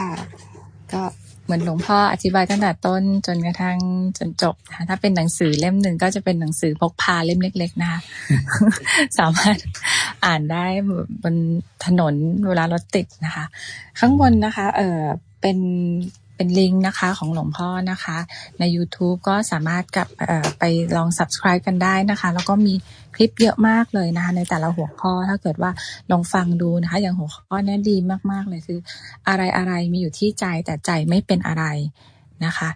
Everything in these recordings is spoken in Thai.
ค่ะ ก็เหมือนหลวงพ่ออธิบายตั้งแต่ต้นจนกระทั่งจนจบนะคะถ้าเป็นหนังสือเล่มหนึ่งก็จะเป็นหนังสือพกพาเล่มเล็ก ๆ นะคะ สามารถอ่านได้บนถนนเวลารถติดนะคะ ข้างบนนะคะ เออเป็น เป็นลิงก์นะคะของหลวงพ่อนะคะ ใน YouTube ก็สามารถกับไปลอง subscribe กันได้นะคะ แล้วก็มีคลิปเยอะมากเลยนะคะ ในแต่ละหัวข้อถ้าเกิดว่าลองฟังดูนะคะ อย่างหัวข้อนี้ดีมาก ๆ เลยคือ อะไรอะไรมีอยู่ที่ใจแต่ใจไม่เป็นอะไรนะคะ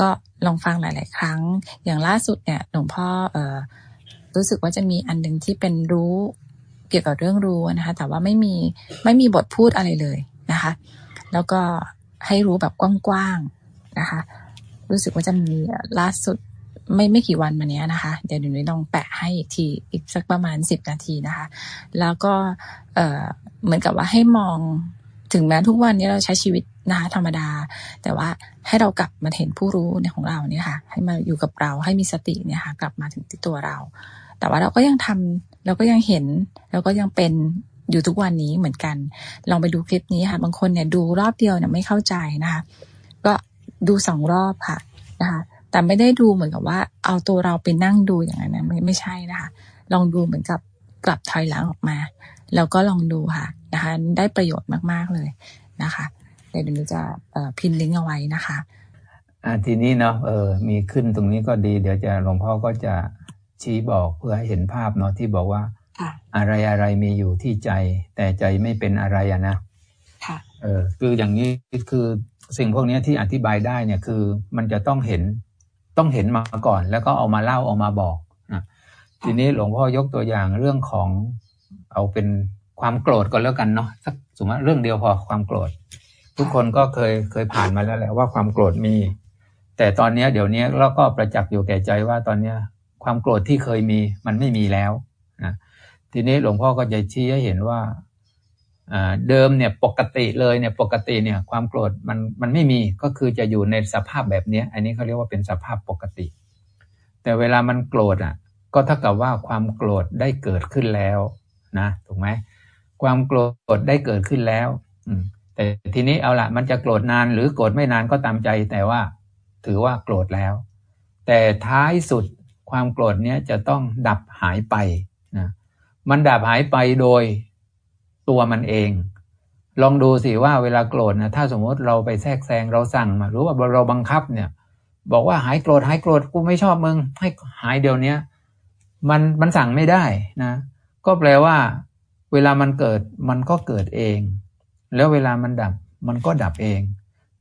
ก็ลองฟังหลาย ๆ ครั้ง อย่างล่าสุดเนี่ยหลวงพ่อออรู้สึกว่าจะมีอันหนึ่งที่เป็นรู้เกี่ยวกับเรื่องรู้นะคะ แต่ว่าไม่มีไม่มีบทพูดอะไรเลยนะคะ แล้วก็ ให้รู้แบบกว้างๆนะคะ รู้สึกว่าจะมีล่าสุดไม่ไม่กี่วันมานี้นะคะ เดี๋ยวหนูน้ลองแปะให้อีกทีอีกสักประมาณสิบนาทีนะคะ แล้วก็เเหมือนกับว่าให้มองถึงแม้ทุกวันนี้เราใช้ชีวิตนะคะธรรมดา แต่ว่าให้เรากลับมาเห็นผู้รู้ในของเราเนี่ยค่ะ ให้มาอยู่กับเราให้มีสติเนี่ยค่ะ กลับมาถึงที่ตัวเรา แต่ว่าเราก็ยังทำเราก็ยังเห็นเราก็ยังเป็น อยู่ทุกวันนี้เหมือนกัน ลองไปดูคลิปนี้ค่ะ บางคนเนี่ยดูรอบเดียวเนี่ยไม่เข้าใจนะคะ ก็ดูสองรอบค่ะนะคะแต่ไม่ได้ดูเหมือนกับว่า เอาตัวเราไปนั่งดูอย่างนั้นนะไม่ไม่ใช่นะคะ ลองดูเหมือนกับกลับถอยหลังออกมาแล้วก็ลองดูค่ะนะคะ ได้ประโยชน์มากๆเลยนะคะเดี๋ยวหนูจะพิมพ์ลิงก์เอาไว้นะคะอ่าทีนี้เนาะเออมีขึ้นตรงนี้ก็ดี เดี๋ยวจะหลวงพ่อก็จะชี้บอกเพื่อให้เห็นภาพเนาะที่บอกว่า อะไรอะไรมีอยู่ที่ใจ แต่ใจไม่เป็นอะไรอะนะเออคืออย่างนี้คือสิ่งพวกนี้ที่อธิบายได้เนี่ยคือมันจะต้องเห็นต้องเห็นมาก่อน แล้วก็เอามาเล่าเอามาบอกนะทีนี้หลวงพ่อยกตัวอย่างเรื่องของเอาเป็นความโกรธก็แล้วกันเนาะสักสมมติเรื่องเดียวพอความโกรธ ทุกคนก็เคยเคยผ่านมาแล้วแหละว่าความโกรธมี แต่ตอนนี้เดี๋ยวนี้เราก็ประจักษ์อยู่แก่ใจว่าตอนเนี้ยความโกรธที่เคยมีมันไม่มีแล้วนะ ทีนี้หลวงพ่อก็จะชี้ให้เห็นว่าเดิมเนี่ยปกติเลยเนี่ยปกติเนี่ยความโกรธมันมันไม่มีก็คือจะอยู่ในสภาพแบบนี้อันนี้เขาเรียกว่าเป็นสภาพปกติ แต่เวลามันโกรธอะก็เท่ากับว่าความโกรธได้เกิดขึ้นแล้วนะถูกไหมความโกรธได้เกิดขึ้นแล้วอืมแต่ทีนี้เอาละมันจะโกรธนานหรือโกรธไม่นานก็ตามใจ แต่ว่าถือว่าโกรธแล้ว แต่ท้ายสุดความโกรธเนี้ยจะต้องดับหายไป มันดับหายไปโดยตัวมันเอง ลองดูสิว่าเวลาโกรธนะถ้าสมมติเราไปแทรกแซงเราสั่งมาหรือว่าเราบังคับเนี่ย บอกว่าหายโกรธหายโกรธกูไม่ชอบมึง ให้หายเดี๋ยวนี้มันมันสั่งไม่ได้นะ ก็แปลว่า เวลามันเกิดมันก็เกิดเอง แล้วเวลามันดับมันก็ดับเอง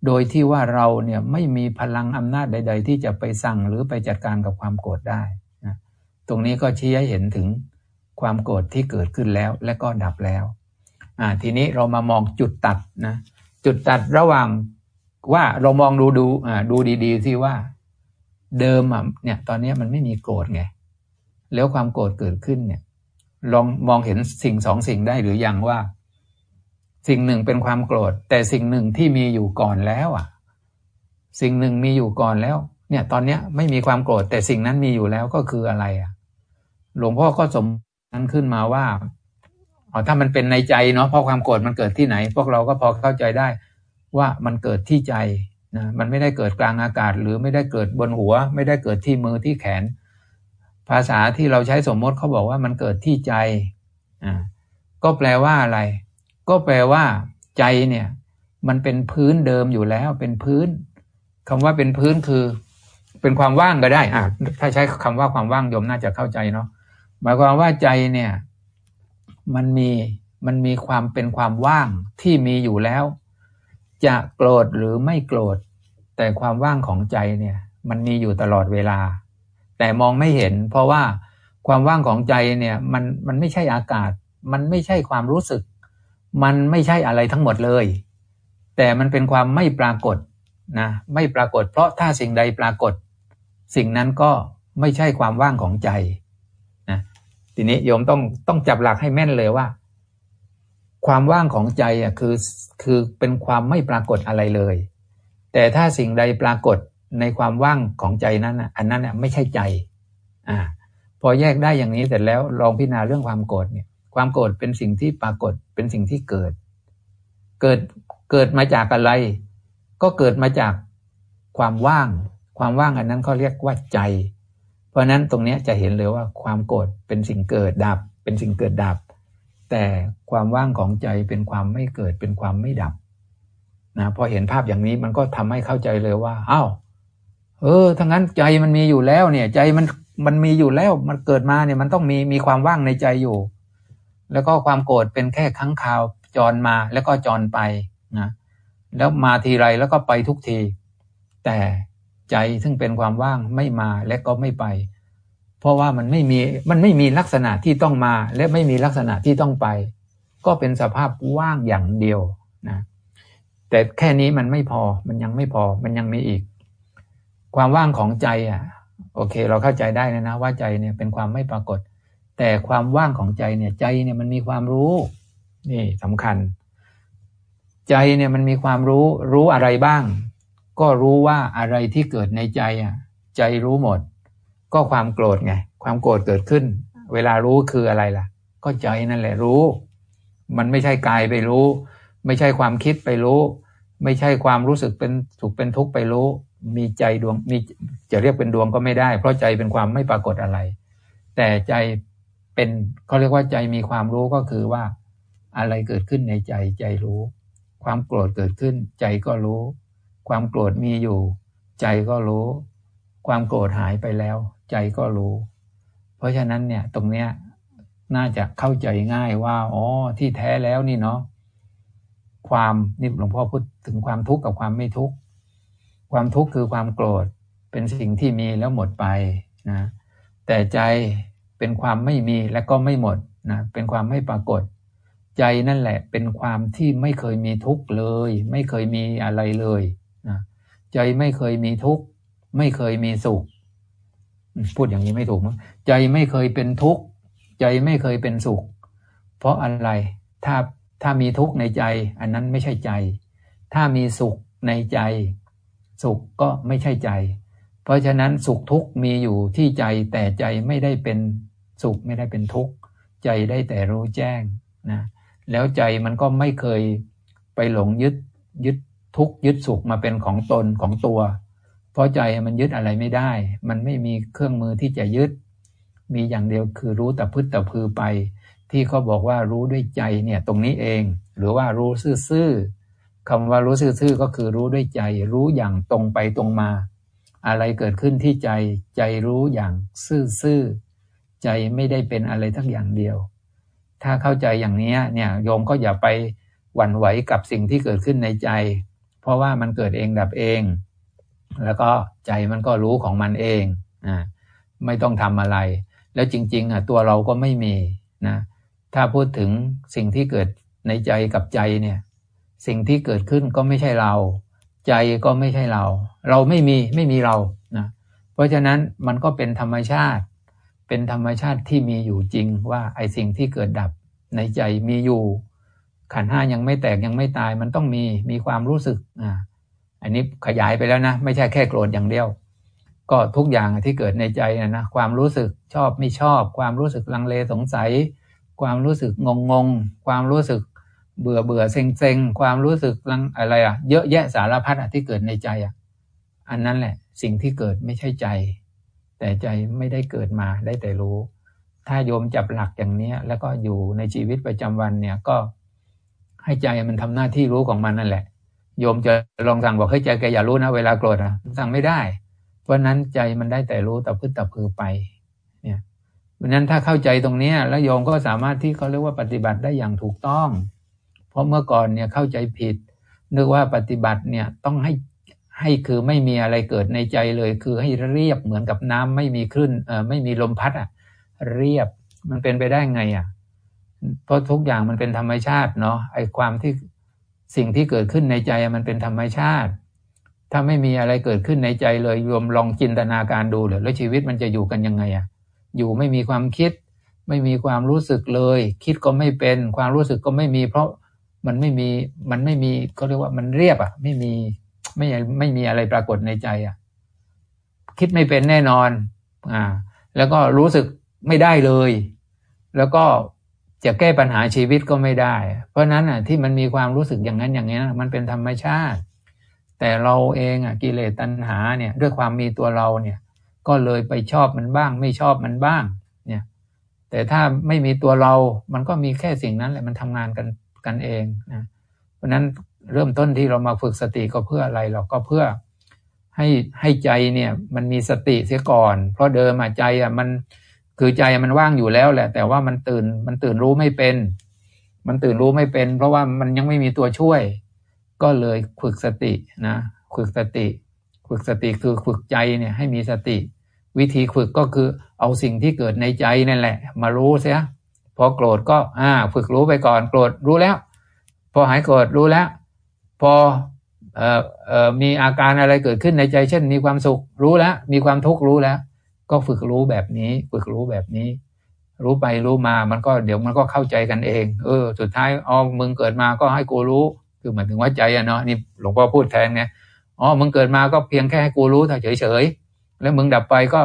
โดยที่ว่าเราเนี่ยไม่มีพลังอำนาจใด ๆ ที่จะไปสั่งหรือไปจัดการกับความโกรธได้นะตรงนี้ก็ชี้ให้เห็นถึง ความโกรธที่เกิดขึ้นแล้วและก็ดับแล้วอ่าทีนี้เรามามองจุดตัดนะจุดตัดระหว่างว่าเรามองดูดูอ่าดูดีๆที่ว่าเดิมอะเนี่ย ตอนนี้มันไม่มีโกรธไงแล้วความโกรธเกิดขึ้นเนี่ย ลองมองเห็นสิ่งสองสิ่งได้หรือยังว่า สิ่งหนึ่งเป็นความโกรธ แต่สิ่งหนึ่งที่มีอยู่ก่อนแล้วอะ สิ่งหนึ่งมีอยู่ก่อนแล้ว เนี่ย ตอนเนี้ยไม่มีความโกรธแต่สิ่งนั้นมีอยู่แล้วก็คืออะไรอะ หลวงพ่อก็สม นั้นขึ้นมาว่าอ๋อถ้ามันเป็นในใจเนาะเพราะความโกรธมันเกิดที่ไหน พวกเราก็พอเข้าใจได้ว่ามันเกิดที่ใจนะมันไม่ได้เกิดกลางอากาศ หรือไม่ได้เกิดบนหัว ไม่ได้เกิดที่มือที่แขน ภาษาที่เราใช้สมมติเขาบอกว่ามันเกิดที่ใจอ่าก็แปลว่าอะไร ก็แปลว่าใจเนี่ยมันเป็นพื้นเดิมอยู่แล้วเป็นพื้นคำว่าเป็นพื้นคือ เป็นความว่างก็ได้อ่าถ้าใช้คำว่าความว่างโยมน่าจะเข้าใจเนาะ หมายความว่าใจเนี่ย มันมีมันมีความเป็นความว่างที่มีอยู่แล้ว จะโกรธหรือไม่โกรธ แต่ความว่างของใจเนี่ย มันมีอยู่ตลอดเวลา แต่มองไม่เห็น เพราะว่าความว่างของใจเนี่ยมันมันไม่ใช่อากาศ มันไม่ใช่ความรู้สึก มันไม่ใช่อะไรทั้งหมดเลย แต่มันเป็นความไม่ปรากฏนะไม่ปรากฏ เพราะถ้าสิ่งใดปรากฏ สิ่งนั้นก็ไม่ใช่ความว่างของใจ ทีนี้โยมต้องต้องจับหลักให้แม่นเลยว่า ความว่างของใจอะคือคือเป็นความไม่ปรากฏอะไรเลย แต่ถ้าสิ่งใดปรากฏในความว่างของใจนั้นอะอันนั้นอะไม่ใช่ใจ อ่า พอแยกได้อย่างนี้เสร็จแล้วลองพิจารณาเรื่องความโกรธเนี่ย ความโกรธเป็นสิ่งที่ปรากฏเป็นสิ่งที่เกิด เกิดเกิดมาจากอะไร ก็เกิดมาจากความว่าง ความว่างอันนั้นเขาเรียกว่าใจ เพราะนั้นตรงนี้จะเห็นเลยว่าความโกรธเป็นสิ่งเกิดดับ เป็นสิ่งเกิดดับ แต่ความว่างของใจเป็นความไม่เกิดเป็นความไม่ดับนะพอเห็นภาพอย่างนี้มันก็ทำให้เข้าใจเลยว่าอ้าวเออทั้งนั้นใจมันมีอยู่แล้วเนี่ย ใจมันมันมีอยู่แล้ว มันเกิดมาเนี่ยมันต้องมีมีความว่างในใจอยู่ แล้วก็ความโกรธเป็นแค่ครั้งคราวจรมาแล้วก็จรไปนะแล้วมาทีไรแล้วก็ไปทุกที แต่ ใจซึ่งเป็นความว่างไม่มาและก็ไม่ไป เพราะว่ามันไม่มีมันไม่มีลักษณะที่ต้องมา และไม่มีลักษณะที่ต้องไป ก็เป็นสภาพว่างอย่างเดียวนะแต่แค่นี้มันไม่พอมันยังไม่พอมันยังมีอีก ความว่างของใจอะ โอเค เราเข้าใจได้นะนะว่าใจเนี่ยเป็นความไม่ปรากฏ แต่ความว่างของใจเนี่ยใจเนี่ยมันมีความรู้ นี่สำคัญ ใจเนี่ยมันมีความรู้รู้อะไรบ้าง ก็รู้ว่าอะไรที่เกิดในใจอะ ใจรู้หมด ก็ความโกรธไง ความโกรธเกิดขึ้น เวลารู้คืออะไรล่ะ ก็ใจนั่นแหละรู้ มันไม่ใช่กายไปรู้ ไม่ใช่ความคิดไปรู้ ไม่ใช่ความรู้สึกเป็นสุขเป็นทุกข์ไปรู้ มีใจดวงมีจะเรียกเป็นดวงก็ไม่ได้ เพราะใจเป็นความไม่ปรากฏอะไร แต่ใจเป็นเขาเรียกว่าใจมีความรู้ก็คือว่า อะไรเกิดขึ้นในใจใจรู้ ความโกรธเกิดขึ้น ใจก็รู้ ความโกรธมีอยู่ ใจก็รู้ ความโกรธหายไปแล้ว ใจก็รู้ เพราะฉะนั้นเนี่ยตรงเนี้ยน่าจะเข้าใจง่ายว่าอ๋อที่แท้แล้วนี่เนาะความนี่หลวงพ่อพูดถึงความทุกข์กับความไม่ทุกข์ความทุกข์คือความโกรธเป็นสิ่งที่มีแล้วหมดไปนะแต่ใจเป็นความไม่มีและก็ไม่หมดนะเป็นความไม่ปรากฏ ใจนั่นแหละเป็นความที่ไม่เคยมีทุกข์เลย ไม่เคยมีอะไรเลย นะใจไม่เคยมีทุกข์ไม่เคยมีสุข พูดอย่างนี้ไม่ถูกมั้งใจไม่เคยเป็นทุกข์ใจไม่เคยเป็นสุข เพราะอะไรถ้าถ้ามีทุกข์ในใจ อันนั้นไม่ใช่ใจ ถ้ามีสุขในใจ สุขก็ไม่ใช่ใจ เพราะฉะนั้นสุขทุกข์มีอยู่ที่ใจแต่ใจไม่ได้เป็นสุขไม่ได้เป็นทุกข์ใจได้แต่รู้แจ้งนะแล้วใจมันก็ไม่เคยไปหลงยึดยึด ทุกยึดสุขมาเป็นของตนของตัว เพราะใจมันยึดอะไรไม่ได้ มันไม่มีเครื่องมือที่จะยึด มีอย่างเดียวคือรู้แต่พึ่แต่พือไป ที่เขาบอกว่ารู้ด้วยใจเนี่ยตรงนี้เอง หรือว่ารู้ซื่อๆคำว่ารู้ซื่อๆก็คือรู้ด้วยใจ รู้อย่างตรงไปตรงมา อะไรเกิดขึ้นที่ใจ ใจรู้อย่างซื่อๆใจไม่ได้เป็นอะไรทั้งอย่างเดียว ถ้าเข้าใจอย่างนี้เนี่ยโยมก็อย่าไปหวั่นไหวกับสิ่งที่เกิดขึ้นในใจ เพราะว่ามันเกิดเองดับเอง แล้วก็ใจมันก็รู้ของมันเองนะไม่ต้องทำอะไร แล้วจริง ๆอะตัวเราก็ไม่มีนะถ้าพูดถึงสิ่งที่เกิดในใจกับใจเนี่ย สิ่งที่เกิดขึ้นก็ไม่ใช่เรา ใจก็ไม่ใช่เรา เราไม่มีไม่มีเรานะเพราะฉะนั้นมันก็เป็นธรรมชาติ เป็นธรรมชาติที่มีอยู่จริงว่าไอ้สิ่งที่เกิดดับในใจมีอยู่ ขันห้ายังไม่แตกยังไม่ตายมันต้องมีมีความรู้สึกอ่าอันนี้ขยายไปแล้วนะ ไม่ใช่แค่โกรธอย่างเดียว ก็ทุกอย่างที่เกิดในใจนะความรู้สึกชอบไม่ชอบ ความรู้สึกลังเลสงสัย ความรู้สึกงงงงความรู้สึกเบื่อเบื่อเซ็งเซ็งความรู้สึกลังอะไรอะเยอะแยะสารพัดอะที่เกิดในใจอะอันนั้นแหละ สิ่งที่เกิดไม่ใช่ใจ แต่ใจไม่ได้เกิดมาได้แต่รู้ ถ้าโยมจับหลักอย่างเนี้ยแล้วก็อยู่ในชีวิตประจำวันเนี่ยก็ ให้ใจมันทำหน้าที่รู้ของมันนั่นแหละ โยมจะลองสั่งบอกให้ใจแกอย่ารู้นะเวลาโกรธอะสั่งไม่ได้ เพราะนั้นใจมันได้แต่รู้แต่พึ่งแต่พือไป เนี่ยเพราะนั้นถ้าเข้าใจตรงนี้แล้วโยมก็สามารถที่เขาเรียกว่าปฏิบัติได้อย่างถูกต้อง เพราะเมื่อก่อนเนี่ยเข้าใจผิด นึกว่าปฏิบัติเนี่ยต้องให้ให้คือไม่มีอะไรเกิดในใจเลย คือให้เรียบเหมือนกับน้ำไม่มีคลื่นเอ่อไม่มีลมพัดอะ เรียบมันเป็นไปได้ไงอะ เพราะทุกอย่างมันเป็นธรรมชาติเนาะไอ้ความที่สิ่งที่เกิดขึ้นในใจมันเป็นธรรมชาติ ถ้าไม่มีอะไรเกิดขึ้นในใจเลยโยมลองจินตนาการดูเลยแล้วชีวิตมันจะอยู่กันยังไงอะอยู่ไม่มีความคิด ไม่มีความรู้สึกเลย คิดก็ไม่เป็นความรู้สึกก็ไม่มี เพราะมันไม่มีมันไม่มีเขาเรียกว่ามันเรียบอะไม่มีไม่ไม่มีอะไรปรากฏในใจอะคิดไม่เป็นแน่นอนอ่าแล้วก็รู้สึกไม่ได้เลย แล้วก็ จะแก้ปัญหาชีวิตก็ไม่ได้ เพราะนั้นอะที่มันมีความรู้สึกอย่างนั้นอย่างนี้มันเป็นธรรมชาติ แต่เราเองอะกิเลสตัณหาเนี่ยด้วยความมีตัวเราเนี่ย ก็เลยไปชอบมันบ้าง ไม่ชอบมันบ้างเนี่ยแต่ถ้าไม่มีตัวเรา มันก็มีแค่สิ่งนั้นแหละมันทำงานกันกันเองนะเพราะนั้นเริ่มต้นที่เรามาฝึกสติก็เพื่ออะไรเราก็เพื่อให้ให้ใจเนี่ยมันมีสติเสียก่อน เพราะเดิมอะใจอะมัน คือใจมันว่างอยู่แล้วแหละ แต่ว่ามันตื่นมันตื่นรู้ไม่เป็น มันตื่นรู้ไม่เป็น เพราะว่ามันยังไม่มีตัวช่วย ก็เลยฝึกสตินะฝึกสติ ฝึกสติคือฝึกใจเนี่ยให้มีสติ วิธีฝึกก็คือเอาสิ่งที่เกิดในใจนั่นแหละ มารู้เสียพอโกรธก็อ่าฝึกรู้ไปก่อนโกรธรู้แล้ว พอหายโกรธรู้แล้ว พอเอ่อเอ่อมีอาการอะไรเกิดขึ้นในใจ เช่น มีความสุขรู้แล้ว มีความทุกข์รู้แล้ว ก็ฝึกรู้แบบนี้ ฝึกรู้แบบนี้ รู้ไปรู้มามันก็เดี๋ยวมันก็เข้าใจกันเอง เออ สุดท้ายอ๋อมึงเกิดมาก็ให้กูรู้ คือหมายถึงว่าใจอะเนาะนี่หลวงพ่อพูดแทนไงอ๋อมึงเกิดมาก็เพียงแค่ให้กูรู้เฉยเฉยแล้วมึงดับไปก็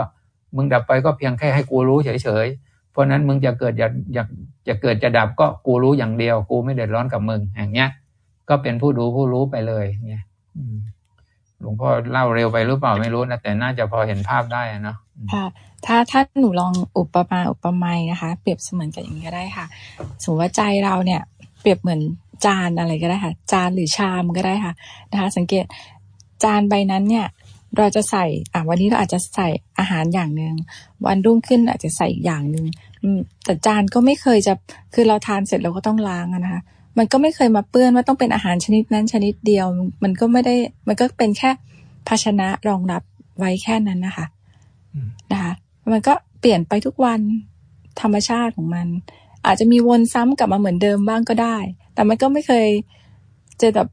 มึงดับไปก็เพียงแค่ให้กูรู้เฉยเฉยเพราะนั้นมึงจะเกิดอยากอยากจะเกิดจะดับก็กูรู้อย่างเดียว กูไม่เดือดร้อนกับมึงอย่างเงี้ย ก็เป็นผู้ดูผู้รู้ไปเลยเนี่ย หลวงพ่อเล่าเร็วไปหรือเปล่าไม่รู้นะแต่น่าจะพอเห็นภาพได้นะค่ะ ถ้าถ้าหนูลองอุปมาอุปไมยนะคะ เปรียบเสมือนกับอย่างนี้ก็ได้ค่ะ สมมติว่าใจเราเนี่ยเปรียบเหมือนจานอะไรก็ได้ค่ะ จานหรือชามก็ได้ค่ะนะคะ สังเกตจานใบนั้นเนี่ยเราจะใส่อะวันนี้เราอาจจะใส่อาหารอย่างหนึ่งวันรุ่งขึ้นอาจจะใส่อีกอย่างหนึ่งแต่จานก็ไม่เคยจะคือเราทานเสร็จเราก็ต้องล้างนะคะ มันก็ไม่เคยมาเปื้อนว่าต้องเป็นอาหารชนิดนั้นชนิดเดียว มันก็ไม่ได้ มันก็เป็นแค่ภาชนะรองรับไว้แค่นั้นนะคะนะคะมันก็เปลี่ยนไปทุกวันธรรมชาติของมัน อาจจะมีวนซ้ำกลับมาเหมือนเดิมบ้างก็ได้ แต่มันก็ไม่เคยจะแบบ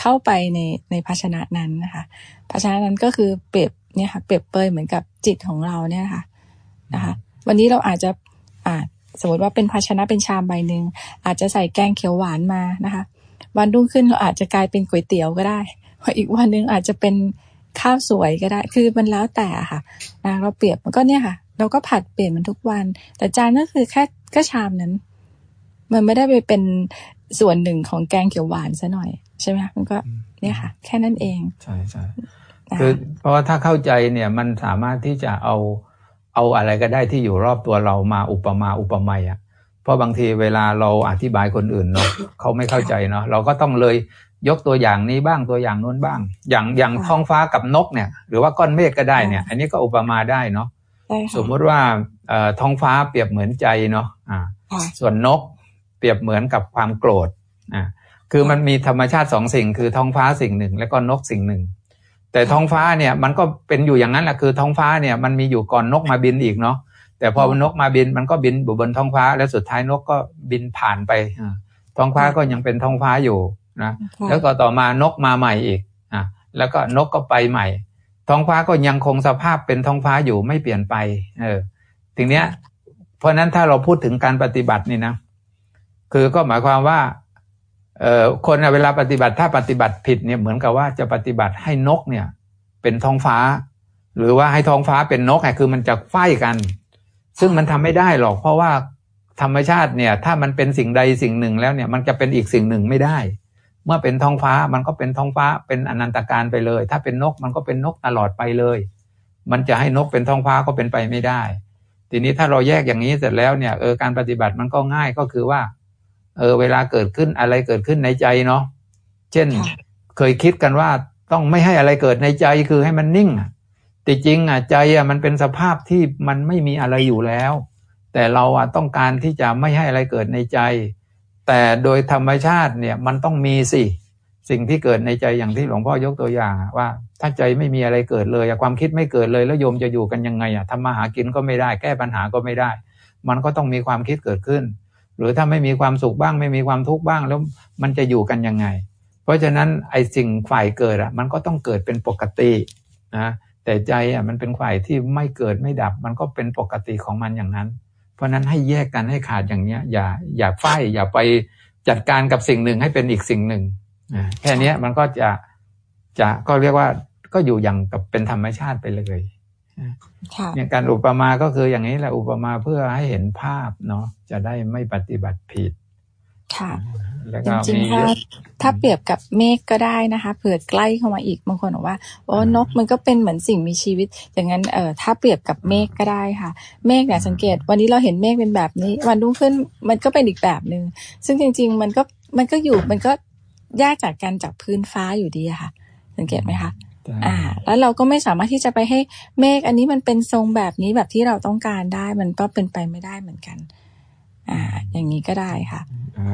เข้าไปในในภาชนะนั้นนะคะ ภาชนะนั้นก็คือเปรียบเนี่ยค่ะ เปรียบเปยเหมือนกับจิตของเราเนี่ยค่ะนะคะ วันนี้เราอาจจะอ่า สมมติว่าเป็นภาชนะเป็นชามใบหนึ่งอาจจะใส่แกงเขียวหวานมานะคะ วันรุ่งขึ้นเราอาจจะกลายเป็นก๋วยเตี๋ยวก็ได้อีกวันหนึ่งอาจจะเป็นข้าวสวยก็ได้ คือมันแล้วแต่ค่ะนะเราเปรียบมันก็เนี่ยค่ะ เราก็ผัดเปลี่ยนมันทุกวัน แต่จานก็คือแค่ก็ชามนั้น มันไม่ได้ไปเป็นส่วนหนึ่งของแกงเขียวหวานซะหน่อยใช่ไหมมันก็เนี่ยค่ะ แค่นั้นเอง ใช่ใช่คือเพราะว่าถ้าเข้าใจเนี่ยมันสามารถที่จะเอา เอาอะไรก็ได้ที่อยู่รอบตัวเรามาอุปมาอุปไมยอะเพราะบางทีเวลาเราอธิบายคนอื่นเนาะเขาไม่เข้าใจเนาะเราก็ต้องเลยยกตัวอย่างนี้บ้างตัวอย่างนู้นบ้าง อย่างอย่างท้องฟ้ากับนกเนี่ย หรือว่าก้อนเมฆก็ได้เนี่ย อันนี้ก็อุปมาได้เนาะสมมุติว่าท้องฟ้าเปรียบเหมือนใจเนาะอ่าส่วนนกเปรียบเหมือนกับความโกรธอ่าคือมันมีธรรมชาติสองสิ่งคือท้องฟ้าสิ่งหนึ่ง แล้วก็นกสิ่งหนึ่ง แต่ท้องฟ้าเนี่ยมันก็เป็นอยู่อย่างนั้นแหละคือท้องฟ้าเนี่ยมันมีอยู่ก่อนนกมาบินอีกเนาะแต่พอนกมาบินมันก็บินบนท้องฟ้า แล้วสุดท้ายนกก็บินผ่านไปท้องฟ้าก็ยังเป็นท้องฟ้าอยู่นะแล้วก็ต่อมานกมาใหม่อีกอะแล้วก็นกก็ไปใหม่ ท้องฟ้าก็ยังคงสภาพเป็นท้องฟ้าอยู่ไม่เปลี่ยนไป เออทีเนี้ย เพราะนั้นถ้าเราพูดถึงการปฏิบัตินี่นะคือก็หมายความว่าเอ่อ คนเวลาปฏิบัติถ้าปฏิบัติผิดเนี่ยเหมือนกับว่าจะปฏิบัติให้นกเนี่ย เป็นท้องฟ้า หรือว่าให้ท้องฟ้าเป็นนกไงคือมันจะไฟกัน ซึ่งมันทำไม่ได้หรอก เพราะว่าธรรมชาติเนี่ย ถ้ามันเป็นสิ่งใดสิ่งหนึ่งแล้วเนี่ย มันจะเป็นอีกสิ่งหนึ่งไม่ได้ เมื่อเป็นท้องฟ้ามันก็เป็นท้องฟ้าเป็นอนันตการไปเลย ถ้าเป็นนกมันก็เป็นนกตลอดไปเลย มันจะให้นกเป็นท้องฟ้าก็เป็นไปไม่ได้ ทีนี้ถ้าเราแยกอย่างนี้เสร็จแล้วเนี่ยเออการปฏิบัติมันก็ง่ายก็คือว่า เออเวลาเกิดขึ้นอะไรเกิดขึ้นในใจเนาะเช่น เคยคิดกันว่าต้องไม่ให้อะไรเกิดในใจคือให้มันนิ่งแต่จริงอะใจอะมันเป็นสภาพที่มันไม่มีอะไรอยู่แล้ว แต่เราอะต้องการที่จะไม่ให้อะไรเกิดในใจ แต่โดยธรรมชาติเนี่ยมันต้องมีสิสิ่งที่เกิดในใจอย่างที่หลวงพ่อยกตัวอย่างว่า ถ้าใจไม่มีอะไรเกิดเลยความคิดไม่เกิดเลยแล้วโยมจะอยู่กันยังไงอะทำมาหากินก็ไม่ได้ แก้ปัญหาก็ไม่ได้ มันก็ต้องมีความคิดเกิดขึ้น หรือถ้าไม่มีความสุขบ้าง ไม่มีความทุกข์บ้างแล้วมันจะอยู่กันยังไง เพราะฉะนั้นไอ้สิ่งฝ่ายเกิดอะมันก็ต้องเกิดเป็นปกตินะแต่ใจอะมันเป็นฝ่ายที่ไม่เกิดไม่ดับ มันก็เป็นปกติของมันอย่างนั้น เพราะนั้นให้แยกกันให้ขาดอย่างเนี้ย อย่าอย่าไฟอย่าไปจัดการกับสิ่งหนึ่งให้เป็นอีกสิ่งหนึ่งแค่นี้มันก็จะจะก็เรียกว่าก็อยู่อย่างกับเป็นธรรมชาติไปเลย เนี่ยการอุปมาก็คืออย่างนี้แหละอุปมาเพื่อให้เห็นภาพเนาะจะได้ไม่ปฏิบัติผิด ค่ะจริงๆถ้าถ้าเปรียบกับเมฆก็ได้นะคะเผื่อใกล้เข้ามาอีกบางคนบอกว่าโอ้นกมันก็เป็นเหมือนสิ่งมีชีวิต อย่างนั้นเออถ้าเปรียบกับเมฆก็ได้ค่ะ เมฆเนี่ยสังเกต วันนี้เราเห็นเมฆเป็นแบบนี้ วันรุ่งขึ้นมันก็เป็นอีกแบบหนึ่งซึ่งจริง ๆ มันก็มันก็อยู่มันก็แยกจากกันจากพื้นฟ้าอยู่ดีอะค่ะ สังเกตไหมคะ อ่า แล้วเราก็ไม่สามารถที่จะไปให้เมฆอันนี้มันเป็นทรงแบบนี้แบบที่เราต้องการได้ มันก็เป็นไปไม่ได้เหมือนกัน อ่า อย่างนี้ก็ได้ค่ะ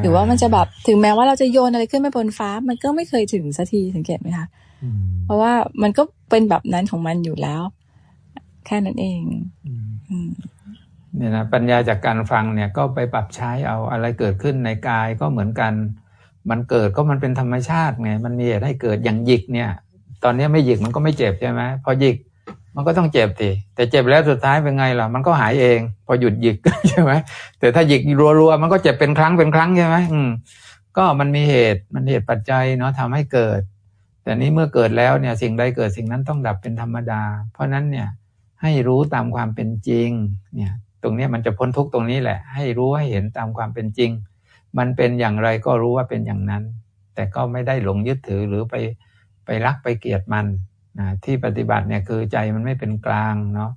หรือว่ามันจะแบบถึงแม้ว่าเราจะโยนอะไรขึ้นไปบนฟ้า มันก็ไม่เคยถึงสักทีสังเกตไหมคะเพราะว่ามันก็เป็นแบบนั้นของมันอยู่แล้ว แค่นั้นเองเนี่ยนะปัญญาจากการฟังเนี่ยก็ไปปรับใช้เอาอะไรเกิดขึ้นในกายก็เหมือนกัน มันเกิดก็มันเป็นธรรมชาติไงมันมีเหตุให้เกิดอย่างหยิกเนี่ย ตอนนี้ไม่หยิกมันก็ไม่เจ็บใช่ไหมพอหยิกมันก็ต้องเจ็บทีแต่เจ็บแล้วสุดท้ายเป็นไงล่ะ มันก็หายเอง พอหยุดหยิกใช่ไหมแต่ถ้าหยิกรัวๆมันก็เจ็บเป็นครั้งเป็นครั้งใช่ไหมอืม ก็มันมีเหตุมันเหตุปัจจัยเนาะทำให้เกิด แต่นี้เมื่อเกิดแล้วเนี่ย สิ่งใดเกิดสิ่งนั้นต้องดับเป็นธรรมดา เพราะนั้นเนี่ย ให้รู้ตามความเป็นจริง เนี่ย ตรงนี้มันจะพ้นทุกตรงนี้แหละ ให้รู้ให้เห็นตามความเป็นจริง มันเป็นอย่างไรก็รู้ว่าเป็นอย่างนั้น แต่ก็ไม่ได้หลงยึดถือหรือไป ไปรักไปเกลียดมันนะที่ปฏิบัติเนี่ยคือใจมันไม่เป็นกลางเนาะ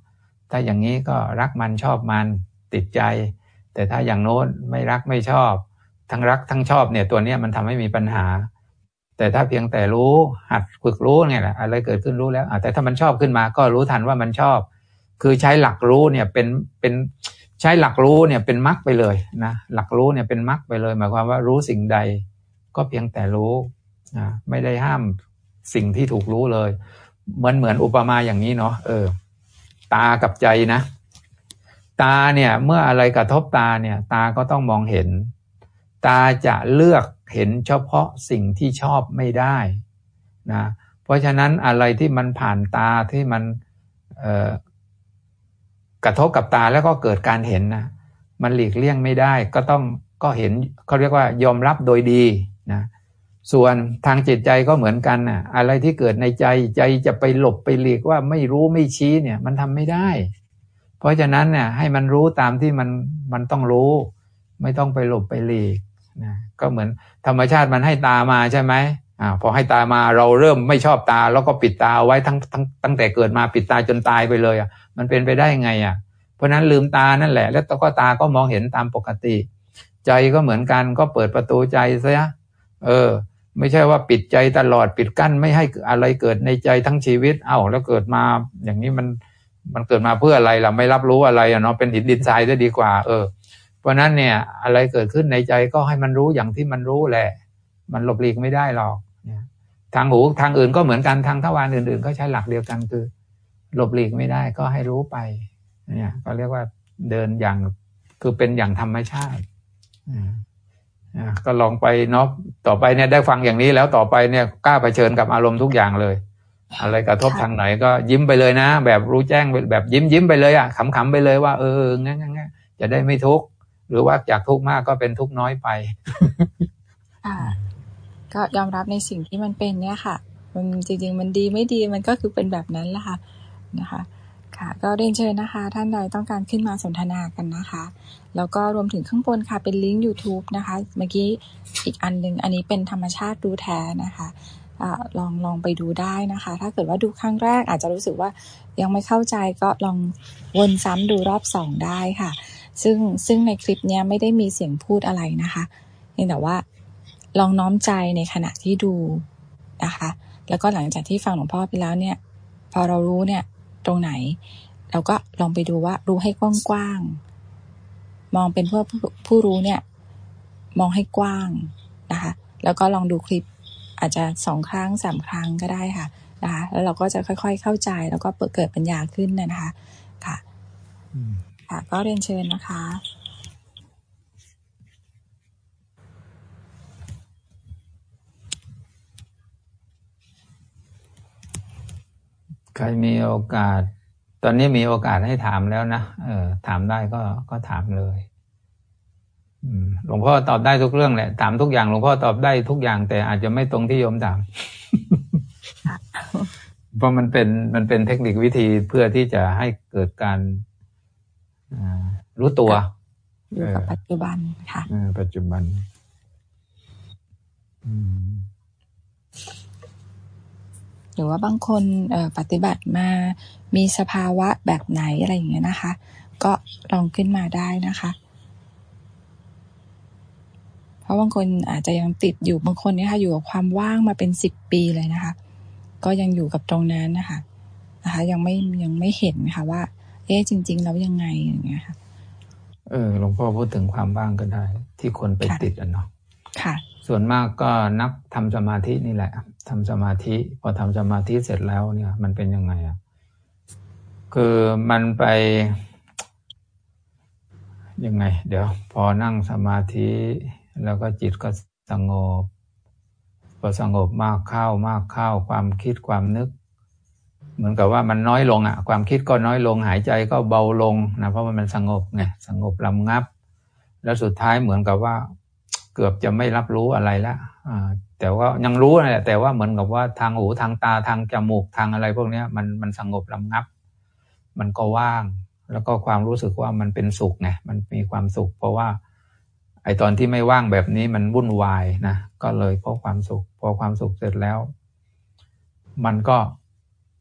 ถ้าอย่างนี้ก็รักมันชอบมันติดใจ แต่ถ้าอย่างโน้นไม่รักไม่ชอบ ทั้งรักทั้งชอบเนี่ยตัวเนี้ยมันทำให้มีปัญหา แต่ถ้าเพียงแต่รู้หัดฝึกรู้ไงแหละอะไรเกิดขึ้นรู้แล้วแต่ถ้ามันชอบขึ้นมาก็รู้ทันว่ามันชอบ คือใช้หลักรู้เนี่ยเป็นเป็นใช้หลักรู้เนี่ยเป็นมรรคไปเลยนะหลักรู้เนี่ยเป็นมรรคไปเลย หมายความว่ารู้สิ่งใด ก็เพียงแต่รู้นะไม่ได้ห้าม สิ่งที่ถูกรู้เลย เหมือนเหมือนอุปมาอย่างนี้เนาะเออ ตากับใจนะ ตาเนี่ย เมื่ออะไรกระทบตาเนี่ย ตาก็ต้องมองเห็น ตาจะเลือกเห็นเฉพาะสิ่งที่ชอบไม่ได้นะเพราะฉะนั้นอะไรที่มันผ่านตาที่มันกระทบกับตาแล้วก็เกิดการเห็นนะมันหลีกเลี่ยงไม่ได้ ก็ต้องก็เห็นเขาเรียกว่ายอมรับโดยดีนะ ส่วนทางจิตใจก็เหมือนกันน่ะ อะไรที่เกิดในใจใจจะไปหลบไปหลีกว่าไม่รู้ไม่ชี้เนี่ย มันทำไม่ได้ เพราะฉะนั้นเนี่ยให้มันรู้ตามที่มันมันต้องรู้ ไม่ต้องไปหลบไปหลีกนะก็เหมือนธรรมชาติมันให้ตามาใช่ไหมอ่าพอให้ตามาเราเริ่มไม่ชอบตา แล้วก็ปิดตาไว้ทั้งทั้งตั้งแต่เกิดมาปิดตาจนตายไปเลยอะมันเป็นไปได้ไงอะ เพราะนั้นลืมตานั่นแหละ แล้วก็ตาก็มองเห็นตามปกติ ใจก็เหมือนกันก็เปิดประตูใจซะเออ ไม่ใช่ว่าปิดใจตลอดปิดกั้นไม่ให้อะไรเกิดในใจทั้งชีวิต เอ้าแล้วเกิดมาอย่างนี้มันมันเกิดมาเพื่ออะไรล่ะไม่รับรู้อะไรเนาะเป็นหินดินทรายจะดีกว่า เออ เพราะนั้นเนี่ย อะไรเกิดขึ้นในใจก็ให้มันรู้อย่างที่มันรู้แหละ มันหลบหลีกไม่ได้หรอกทางหูทางอื่นก็เหมือนกันทางทวารอื่น ๆ ก็ใช้หลักเดียวกันคือ หลบหลีกไม่ได้ก็ให้รู้ไป เนี่ย ก็เรียกว่าเดินอย่างคือเป็นอย่างธรรมชาติ อ ก็ลองไปเนาะต่อไปเนี่ยได้ฟังอย่างนี้แล้วต่อไปเนี่ยกล้าเผชิญกับอารมณ์ทุกอย่างเลย อะไรกระทบทางไหนก็ยิ้มไปเลยนะ แบบรู้แจ้งแบบยิ้มยิ้มไปเลยอะขำๆไปเลยว่า เอองั้นงั้นจะได้ไม่ทุกข์หรือว่าจากทุกข์มากก็เป็นทุกข์น้อยไปอ่าก็ยอมรับในสิ่งที่มันเป็นเนี่ยค่ะ มันจริง ๆ มันดีไม่ดีมันก็คือเป็นแบบนั้นแหละค่ะนะคะ ค่ะ ก็เรียนเชิญนะคะ ท่านใดต้องการขึ้นมาสนทนากันนะคะ แล้วก็รวมถึงข้างบนค่ะเป็นลิงก์ YouTube นะคะ เมื่อกี้อีกอันหนึ่งอันนี้เป็นธรรมชาติดูแท้นะคะอลองลองไปดูได้นะคะ ถ้าเกิดว่าดูครั้งแรกอาจจะรู้สึกว่ายังไม่เข้าใจก็ลองวนซ้ำดูรอบสองได้ค่ะ ซึ่งซึ่งในคลิปนี้ไม่ได้มีเสียงพูดอะไรนะคะเพียงแต่ว่าลองน้อมใจในขณะที่ดูนะคะ แล้วก็หลังจากที่ฟังหลวงพ่อไปแล้วเนี่ย พอเรารู้เนี่ย ตรงไหน เราก็ลองไปดูว่ารู้ให้กว้างๆมองเป็นผู้ผู้รู้เนี่ย มองให้กว้างนะคะ แล้วก็ลองดูคลิปอาจจะสองครั้งสามครั้งก็ได้ค่ะนะคะแล้วเราก็จะค่อย ๆเข้าใจแล้วก็เกิดปัญญาขึ้นนะคะ ค่ะค่ะ ก็เรียนเชิญนะคะ ใครมีโอกาส ตอนนี้มีโอกาสให้ถามแล้วนะเออ ถามได้ก็ก็ถามเลยหลวงพ่อตอบได้ทุกเรื่องแหละ ถามทุกอย่างหลวงพ่อตอบได้ทุกอย่าง แต่อาจจะไม่ตรงที่โยมถาม เพราะมันเป็นมันเป็นเทคนิควิธีเพื่อที่จะให้เกิดการรู้ตัวอยู่กับปัจจุบันค่ะปัจจุบัน รือว่าบางคนปฏิบัติมามีสภาวะแบบไหนอะไรอย่างเงี้ยนะคะ ก็ลองขึ้นมาได้นะคะ เพราะบางคนอาจจะยังติดอยู่บางคนเนี่ยค่ะอยู่กับความว่างมาเป็นสิบปีเลยนะคะ ก็ยังอยู่กับตรงนั้นนะคะนะคะ ยังไม่ยังไม่เห็นค่ะว่า เอ๊ะจริง ๆ แล้วยังไงอย่างเงี้ยค่ะเออหลวงพ่อพูดถึงความว่างก็ได้ ที่คนไปติดอะเนาะค่ะ ส่วนมากก็นักทำสมาธินี่แหละทำสมาธิ พอทำสมาธิเสร็จแล้วเนี่ย มันเป็นยังไงอะคือมันไปยังไง เดี๋ยว พอนั่งสมาธิแล้วก็จิตก็สงบพอสงบมากเข้ามากเข้า ความคิดความนึก เหมือนกับว่ามันน้อยลงอะความคิดก็น้อยลงหายใจก็เบาลงนะเพราะมันสงบไงสงบลำงับ แล้วสุดท้ายเหมือนกับว่า เกือบจะไม่รับรู้อะไรแล้วแต่ว่ายังรู้นะแต่ว่าเหมือนกับว่าทางหูทางตาทางจมูกทางอะไรพวกนี้มันมันสงบลำงับ มันก็ว่าง แล้วก็ความรู้สึกว่ามันเป็นสุขไงมันมีความสุข เพราะว่า ไอตอนที่ไม่ว่างแบบนี้มันวุ่นวายนะก็เลยเพราะความสุข พอความสุขเสร็จแล้ว มันก็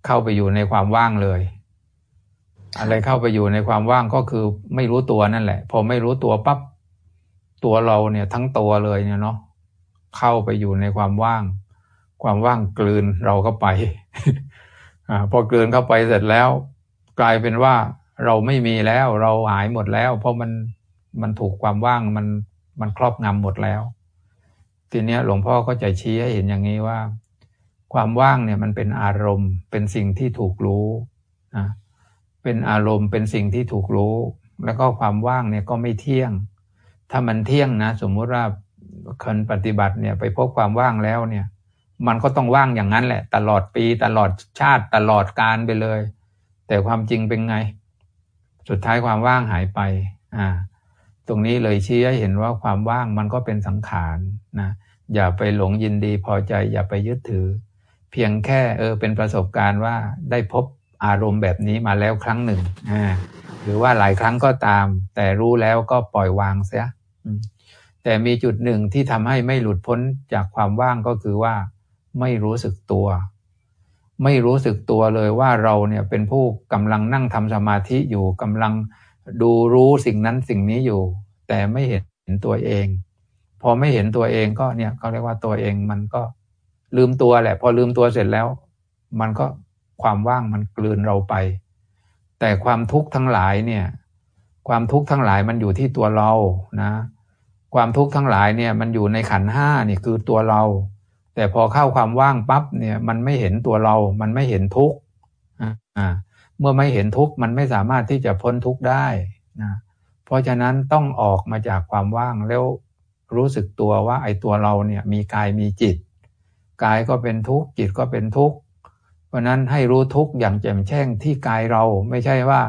เข้าไปอยู่ในความว่างเลย อะไรเข้าไปอยู่ในความว่างก็คือไม่รู้ตัวนั่นแหละ พอไม่รู้ตัวปั๊บ ตัวเราเนี่ยทั้งตัวเลยเนี่ยเนาะเข้าไปอยู่ในความว่าง ความว่างกลืนเราเข้าไปอพอกลืนเข้าไปเสร็จแล้ว กลายเป็นว่าเราไม่มีแล้วเราหายหมดแล้ว เพราะมันมันถูกความว่างมันมันครอบงำหมดแล้ว ทีเนี้ยหลวงพ่อก็จะชี้ให้เห็นอย่างนี้ว่า ความว่างเนี่ยมันเป็นอารมณ์ เป็นสิ่งที่ถูกรู้นะเป็นอารมณ์เป็นสิ่งที่ถูกรู้ แล้วก็ความว่างเนี่ยก็ไม่เที่ยง ถ้ามันเที่ยงนะ สมมุติว่าคนปฏิบัติเนี่ยไปพบความว่างแล้วเนี่ย มันก็ต้องว่างอย่างนั้นแหละ ตลอดปีตลอดชาติตลอดการไปเลย แต่ความจริงเป็นไง สุดท้ายความว่างหายไป อ่า ตรงนี้เลยชี้ให้เห็นว่าความว่างมันก็เป็นสังขารนะอย่าไปหลงยินดีพอใจ อย่าไปยึดถือ เพียงแค่เออเป็นประสบการณ์ว่าได้พบอารมณ์แบบนี้มาแล้วครั้งหนึ่งอ่าหรือว่าหลายครั้งก็ตาม แต่รู้แล้วก็ปล่อยวางเสีย แต่มีจุดหนึ่งที่ทำให้ไม่หลุดพ้นจากความว่างก็คือว่า ไม่รู้สึกตัว ไม่รู้สึกตัวเลยว่าเราเนี่ยเป็นผู้กำลังนั่งทำสมาธิอยู่กำลังดูรู้สิ่งนั้นสิ่งนี้อยู่ แต่ไม่เห็นตัวเอง พอไม่เห็นตัวเองก็เนี่ยเขาเรียกว่าตัวเองมันก็ลืมตัวแหละ พอลืมตัวเสร็จแล้ว มันก็ความว่างมันกลืนเราไป แต่ความทุกข์ทั้งหลายเนี่ย ความทุกข์ทั้งหลายมันอยู่ที่ตัวเรานะ ความทุกข์ทั้งหลายเนี่ยมันอยู่ในขันห้านี่คือตัวเรา แต่พอเข้าความว่างปั๊บเนี่ยมันไม่เห็นตัวเรา มันไม่เห็นทุกข์อ่าเมื่อไม่เห็นทุกข์มันไม่สามารถที่จะพ้นทุกข์ได้นะเพราะฉะนั้นต้องออกมาจากความว่างแล้วรู้สึกตัวว่าไอ้ตัวเราเนี่ยมีกายมีจิต กายก็เป็นทุกข์จิตก็เป็นทุกข์เพราะนั้นให้รู้ทุกข์อย่างแจ่มแจ้งที่กายเราไม่ใช่ว่า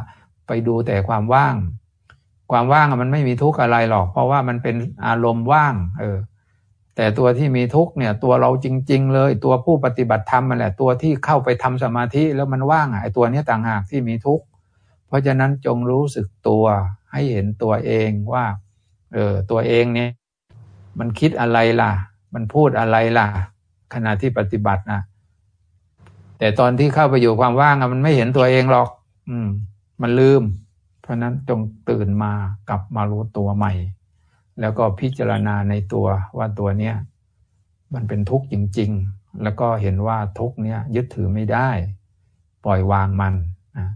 ไปดูแต่ความว่าง ความว่างมันไม่มีทุกข์อะไรหรอก เพราะว่ามันเป็นอารมณ์ว่าง เออ แต่ตัวที่มีทุกข์เนี่ย ตัวเราจริง ๆ เลย ตัวผู้ปฏิบัติธรรมมันแหละ ตัวที่เข้าไปทำสมาธิแล้วมันว่างอะไอ้ตัวนี้ต่างหากที่มีทุกข์เพราะฉะนั้นจงรู้สึกตัวให้เห็นตัวเองว่า เออตัวเองเนี่ย มันคิดอะไรล่ะ มันพูดอะไรล่ะ ขณะที่ปฏิบัตินะแต่ตอนที่เข้าไปอยู่ความว่างอะมันไม่เห็นตัวเองหรอก อืม มันลืม เพราะนั้นจงตื่นมากลับมารู้ตัวใหม่ แล้วก็พิจารณาในตัวว่าตัวเนี้ยมันเป็นทุกข์จริง ๆ แล้วก็เห็นว่าทุกข์เนี้ยยึดถือไม่ได้ ปล่อยวางมันนะ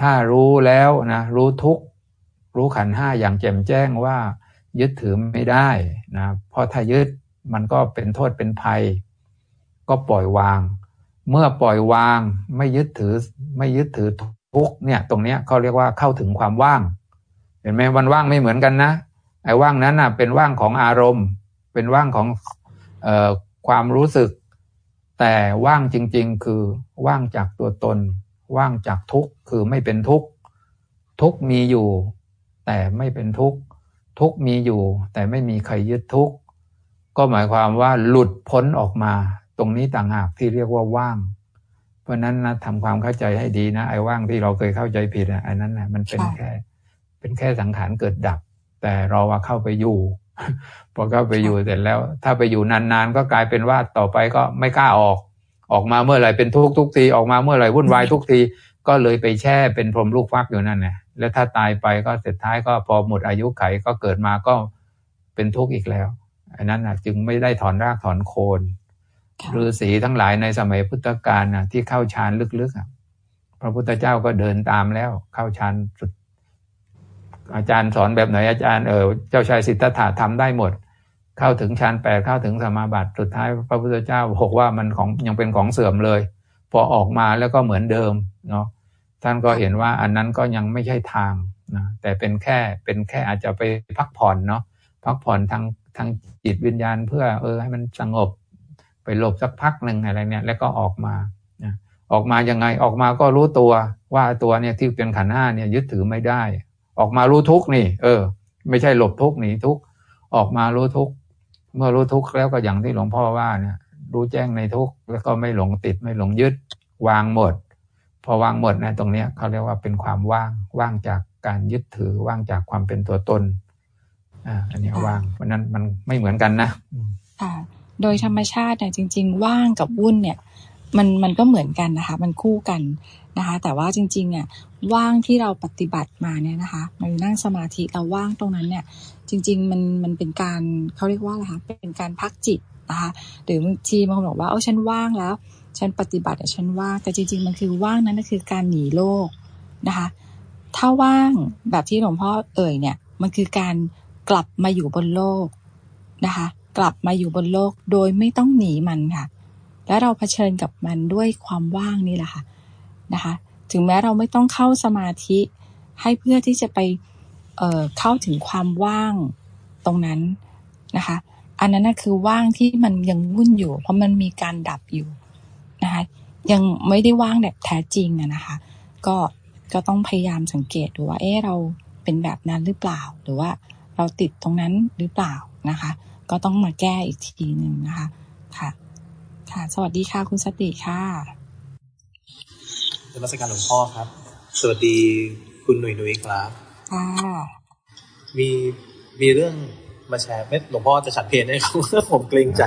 ถ้ารู้แล้วนะรู้ทุกข์รู้ขันห้าอย่างแจ่มแจ้งว่า ยึดถือไม่ได้นะเพราะถ้ายึดมันก็เป็นโทษเป็นภัย ก็ปล่อยวาง เมื่อปล่อยวางไม่ยึดถือไม่ยึดถือ ทุกเนี่ยตรงเนี้ยเขาเรียกว่าเข้าถึงความว่าง เห็นไหมวันว่างไม่เหมือนกันนะไอ้ว่างนั้นน่ะเป็นว่างของอารมณ์ เป็นว่างของเอ่อความรู้สึก แต่ว่างจริง ๆ คือว่างจากตัวตน ว่างจากทุกข์คือไม่เป็นทุกข์ทุกมีอยู่ แต่ไม่เป็นทุกข์ทุกมีอยู่ แต่ไม่มีใครยึดทุกข์ก็หมายความว่าหลุดพ้นออกมา ตรงนี้ต่างหากที่เรียกว่าว่าง เพราะราะนั้นนะทำความเข้าใจให้ดีนะไอ้ว่างที่เราเคยเข้าใจผิดอะไอ้นั้นนะมันเป็นแค่ เป็นแค่สังขารเกิดดับ แต่เราว่าเข้าไปอยู่พอเข้าไปอยู่เสร็จแล้ว ถ้าไปอยู่นานๆก็กลายเป็นว่าต่อไปก็ไม่กล้าออก ออกมาเมื่อไหร่เป็นทุกทุกทีออกมาเมื่อไหร่วุ่นวายทุกทีก็เลยไปแช่เป็นพรหมลูกฟักอยู่นั่นแหละแล้วถ้าตายไปก็สุดท้ายก็พอหมดอายุไขก็เกิดมาก็เป็นทุกข์อีกแล้วอันนั้นนะจึงไม่ได้ถอนรากถอนโคน ฤาษีทั้งหลายในสมัยพุทธกาลนะที่เข้าฌานลึกๆพระพุทธเจ้าก็เดินตามแล้ว เข้าฌานสุด อาจารย์สอนแบบไหนอาจารย์เออเจ้าชายสิทธัตถะทำได้หมด เข้าถึงฌานแปดเข้าถึงสมาบัติสุดท้าย พระพุทธเจ้าบอกว่ามันของยังเป็นของเสื่อมเลย พอออกมาแล้วก็เหมือนเดิมเนาะท่านก็เห็นว่าอันนั้นก็ยังไม่ใช่ทางนะแต่เป็นแค่เป็นแค่อาจจะไปพักผ่อนเนาะพักผ่อนทางทางจิตวิญญาณเพื่อเออให้มันสงบ ไปหลบสักพักหนึ่งอะไรเนี่ย แล้วก็ออกมาออกมายังไงออกมาก็รู้ตัวว่าตัวเนี่ยที่เป็นขันห้าเนี่ยยึดถือไม่ได้ ออกมารู้ทุกนี่ เออ ไม่ใช่หลบทุกหนีทุกออกมารู้ทุกเมื่อรู้ทุกแล้วก็อย่างที่หลวงพ่อว่าเนี่ย รู้แจ้งในทุกแล้วก็ไม่หลงติดไม่หลงยึด วางหมด พอวางหมดนะตรงเนี้ยเขาเรียกว่าเป็นความว่างว่างจากการยึดถือว่างจากความเป็นตัวตนอ่าอันนี้ว่างเพราะนั้นมันไม่เหมือนกันนะค่ะ โดยธรรมชาติเนี่ยจริง ๆ ว่างกับวุ่นเนี่ยมันมันก็เหมือนกันนะคะ มันคู่กันนะคะ แต่ว่าจริง ๆ เนี่ยว่างที่เราปฏิบัติมาเนี่ยนะคะมันนั่งสมาธิเราว่างตรงนั้นเนี่ยจริง ๆ มันมันเป็นการเขาเรียกว่าอะไรคะเป็นการพักจิตนะคะหรือบางทีบางคนบอกว่าเออฉันว่างแล้ว ฉันปฏิบัติฉันว่างแต่จริง ๆ มันคือว่างนั้นก็คือการหนีโลกนะคะ ถ้าว่างแบบที่หลวงพ่อเอ่ยเนี่ยมันคือการกลับมาอยู่บนโลกนะคะ กลับมาอยู่บนโลกโดยไม่ต้องหนีมันค่ะ และเราเผชิญกับมันด้วยความว่างนี่แหละค่ะนะคะ ถึงแม้เราไม่ต้องเข้าสมาธิให้เพื่อที่จะไปเเข้าถึงความว่างตรงนั้นนะคะ อันนั้นนะคือว่างที่มันยังวุ่นอยู่ เพราะมันมีการดับอยู่นะคะยังไม่ได้ว่างแบบแท้จริงอะนะคะ ก็ก็ต้องพยายามสังเกตดูว่า เอ๊ะเราเป็นแบบนั้นหรือเปล่า หรือว่าเราติดตรงนั้นหรือเปล่านะคะ ก็ต้องมาแก้อีกทีหนึ่งนะคะ ค่ะ ค่ะ สวัสดีค่ะคุณสติค่ะนมัสการหลวงพ่อครับ สวัสดีคุณหนุ่ยหนุ่ยครับค่ะมีมีเรื่องมาแชร์ไม่หลวงพ่อจะฉันเพลนให้เขาผมเกรงใจ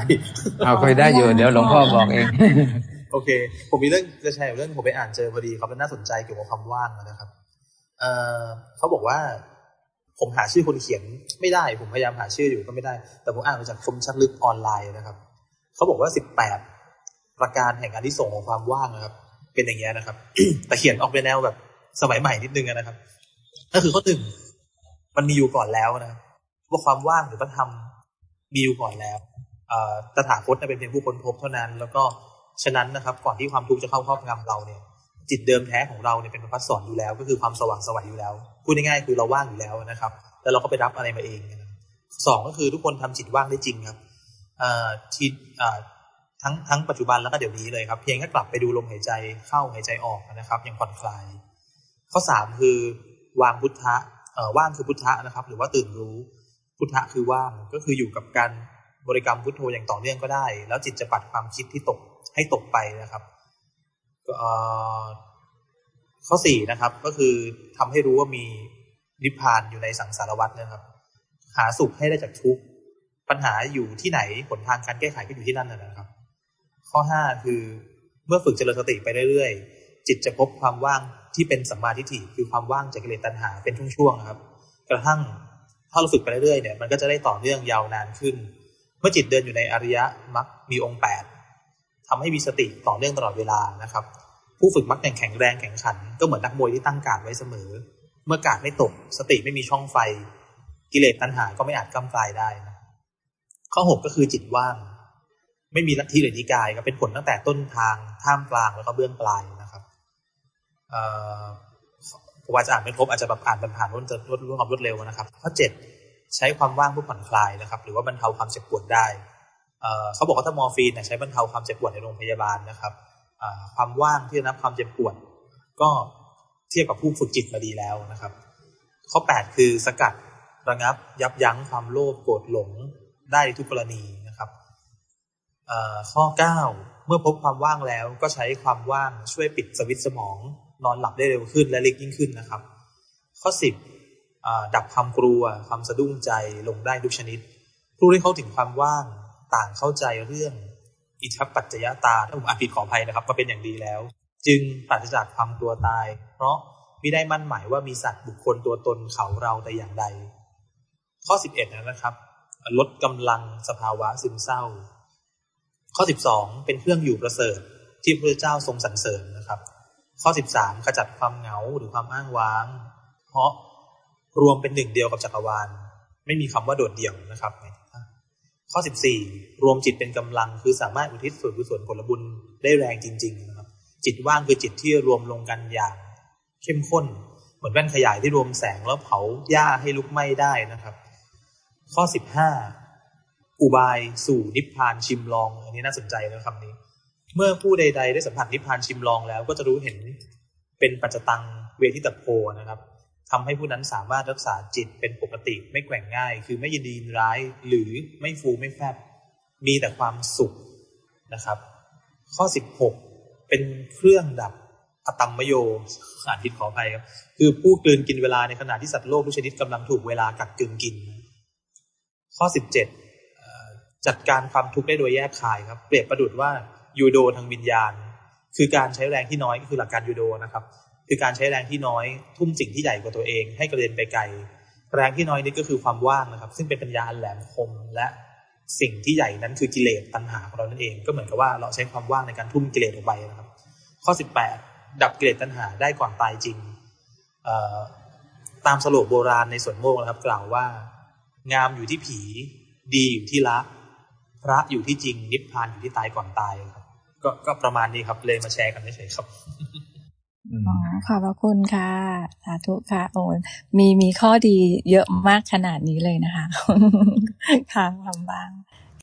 เอาไปได้อยู่เดี๋ยวหลวงพ่อบอกเอง โอเค ผมมีเรื่องจะแชร์เรื่องผมไปอ่านเจอพอดีเขาเป็นน่าสนใจเกี่ยวกับความว่างนะครับ เออเขาบอกว่า ผมหาชื่อคนเขียนไม่ได้ ผมพยายามหาชื่ออยู่ก็ไม่ได้ แต่ผมอ่านมาจากคมชัดลึกออนไลน์นะครับเขาบอกว่าสิบแปดประการแห่งการที่ส่งของความว่างนะครับ เป็นอย่างเงี้ยนะครับ แต่เขียนออกเป็นแนวแบบสมัยใหม่นิดนึงนะครับ ก็คือข้อหนึ่งมันมีอยู่ก่อนแล้วนะว่าความว่างหรือพระธรรมมีอยู่ก่อนแล้วตถาคตเป็นเพียงผู้ค้นพบเท่านั้น แล้วก็ฉะนั้นนะครับ ก่อนที่ความทุกข์จะเข้าครอบงำเราเนี่ย จิตเดิมแท้ของเราเนี่ยเป็นพระสอนอยู่แล้ว ก็คือความสว่างสวัยอยู่แล้วพูดง่ายๆคือเราว่างอยู่แล้วนะครับ แล้วเราก็ไปรับอะไรมาเองสองก็คือทุกคนทำจิตว่างได้จริงครับทีทั้งทั้งปัจจุบันแล้วก็เดี๋ยวนี้เลยครับ เพียงแค่กลับไปดูลมหายใจเข้าหายใจออกนะครับ ยังผ่อนคลาย ข้อสามคือวางพุทธะว่างคือพุทธะนะครับ หรือว่าตื่นรู้พุทธะคือว่างก็คืออยู่กับการบริกรรมพุทโธอย่างต่อเนื่องก็ได้ แล้วจิตจะปัดความคิดที่ตกให้ตกไปนะครับ ข้อสี่นะครับ ก็คือทำให้รู้ว่ามีนิพพานอยู่ในสังสารวัฏนะครับ หาสุขให้ได้จากทุกปัญหาอยู่ที่ไหนผลทางการแก้ไขก็อยู่ที่นั่นนะครับ ข้อห้าคือเมื่อฝึกเจริญสติไปเรื่อยๆจิตจะพบความว่างที่เป็นสัมมาทิฏฐิคือความว่างจากกิเลสตัณหาเป็นช่วงๆครับ กระทั่งถ้าเราฝึกไปเรื่อยๆเนี่ยมันก็จะได้ต่อเนื่องยาวนานขึ้น เมื่อจิตเดินอยู่ในอริยมรรคมีองค์แปด ทำให้มีสติต่อเนื่องตลอดเวลานะครับ ผู้ฝึกมักแข็งแรงแข็งขัน ก็เหมือนนักมวยที่ตั้งการไว้เสมอ เมื่อการไม่ตก สติไม่มีช่องไฟ กิเลสตัณหาก็ไม่อาจกำกายได้นะข้อหกก็คือจิตว่าง ไม่มีลัทธิหรือนิกายก็เป็นผลตั้งแต่ต้นทางท่ามกลางแล้วก็เบื้องปลายนะครับผมว่าจะอ่านไม่ครบอาจจะแบบอ่านผ่านๆรถจะรวดความรวดเร็วนะครับ ข้อเจ็ดใช้ความว่างเพื่อผ่อนคลายนะครับ หรือว่าบรรเทาความเจ็บปวดได้ เขาบอกว่าถ้ามอร์ฟีนใช้บรรเทาความเจ็บปวดในโรงพยาบาลนะครับความว่างที่รับความเจ็บปวด ก็เทียบกับผู้ฝึกจิตมาดีแล้วนะครับ ข้อ 8 คือสกัดระงับยับยั้งความโลภโกรธหลงได้ทุกกรณีนะครับข้อเมื่อพบความว่างแล้วก็ใช้ความว่างช่วยปิดสวิตสมอง นอนหลับได้เร็วขึ้นและล็กยิ่งขึ้นนะครับ ข้อสิบดับความกลัวความสะดุ้งใจลงได้ทุกชนิด ผู้ที่เข้าถึงความว่าง ต่างเข้าใจเรื่องอิทธิปัจจยตาถ้าผมอาผิดขออภัยนะครับมาเป็นอย่างดีแล้ว จึงปราศจากความกลัวตาย เพราะไม่ได้มั่นหมายว่ามีสัตว์บุคคลตัวตนเขาเราแต่อย่างใด ข้อสิบเอ็ดนะครับ ลดกำลังสภาวะซึมเศร้า ข้อสิบสองเป็นเครื่องอยู่ประเสริฐที่พระเจ้าทรงสรรเสริญนะครับ ข้อสิบสามขจัดความเหงาหรือความอ้างว้าง เพราะรวมเป็นหนึ่งเดียวกับจักรวาล ไม่มีคำว่าโดดเดี่ยวนะครับ ข้อสิบสี่รวมจิตเป็นกำลังคือสามารถอุทิศส่วนกุศลผลบุญได้แรงจริง ๆ นะครับ จิตว่างคือจิตที่รวมลงกันอย่าง เข้มข้น เหมือนแว่นขยายที่รวมแสงแล้วเผาหญ้าให้ลุกไหม้ได้นะครับ ข้อสิบห้าอุบายสู่นิพพานชิมลอง อันนี้น่าสนใจนะคำนี้ เมื่อผู้ใด ๆ ได้สัมผัสนิพพานชิมลองแล้วก็จะรู้เห็นเป็นปัจจตังเวทิตโพนะครับ ทำให้ผู้นั้นสามารถรักษาจิตเป็นปกติไม่แกว่งง่าย คือไม่ยินดีร้าย หรือไม่ฟูไม่แฟบมีแต่ความสุขนะครับ ข้อสิบหกเป็นเครื่องดับอตัมมโยอ่านผิดขออภัยครับ คือผู้กลืนกินเวลาในขณะที่สัตว์โลกทุกชนิดกำลังถูกเวลากัดกลืนกิน ข้อสิบเจ็ดจัดการความทุกข์ได้โดยแยกคายครับ เปรียบประดุดว่ายูโดทางวิญญาณ คือการใช้แรงที่น้อยก็คือหลักการยูโดนะครับ คือการใช้แรงที่น้อย ทุ่มสิ่งที่ใหญ่กว่าตัวเอง ให้กระเด็นไปไกลแรงที่น้อยนี่ก็คือความว่างนะครับ ซึ่งเป็นปัญญาอันแหลมคมและสิ่งที่ใหญ่นั้นคือกิเลสตัณหาของเรานั่นเอง ก็เหมือนกับว่าเราใช้ความว่างในการทุ่มกิเลสออกไปนะครับ ข้อ 18 ดับกิเลสตัณหาได้ก่อนตายจริงตามสโลกโบราณในส่วนโมกนะครับ กล่าวว่า งามอยู่ที่ผี ดีอยู่ที่ละ พระอยู่ที่จริง นิพพานอยู่ที่ตายก่อนตายครับ ก็ก็ประมาณนี้ครับเลยมาแชร์กันเฉยๆครับ อขอบพระคุณค่ะ สาธุค่ะ โอ้มีมีข้อดีเยอะมากขนาดนี้เลยนะคะ ค่ะทำบ้าง